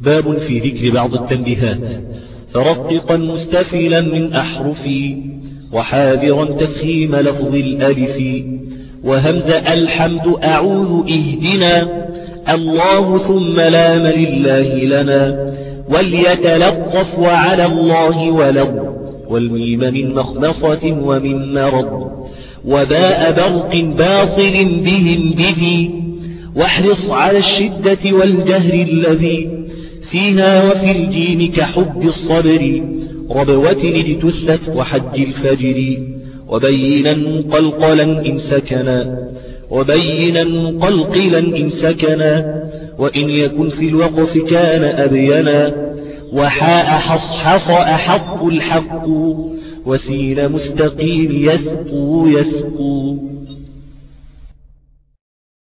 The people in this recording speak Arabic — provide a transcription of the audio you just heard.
باب في ذكر بعض التنبيهات. فرققا مستفلا من أحرفي وحاذرا تفهيم لفظ الألف. وهمز الحمد أعوذ إهدنا الله ثم لام لله لنا. وليتلطف وعلى الله ولو والميم من مخمصة ومن مرض. وباء برق باطل بهم بذي واحرص على الشدة والجهر الذي فيها وفي الجيم كحب الصبر. ربوة لتثت وحج الفجر. وبينا مقلقلا إن سكنا وبينا مقلقلا إن سكنا وإن يكن في الوقف كان أبينا. وحاء حصحص أحق الحق. وسين مستقيم يسقو يسقو.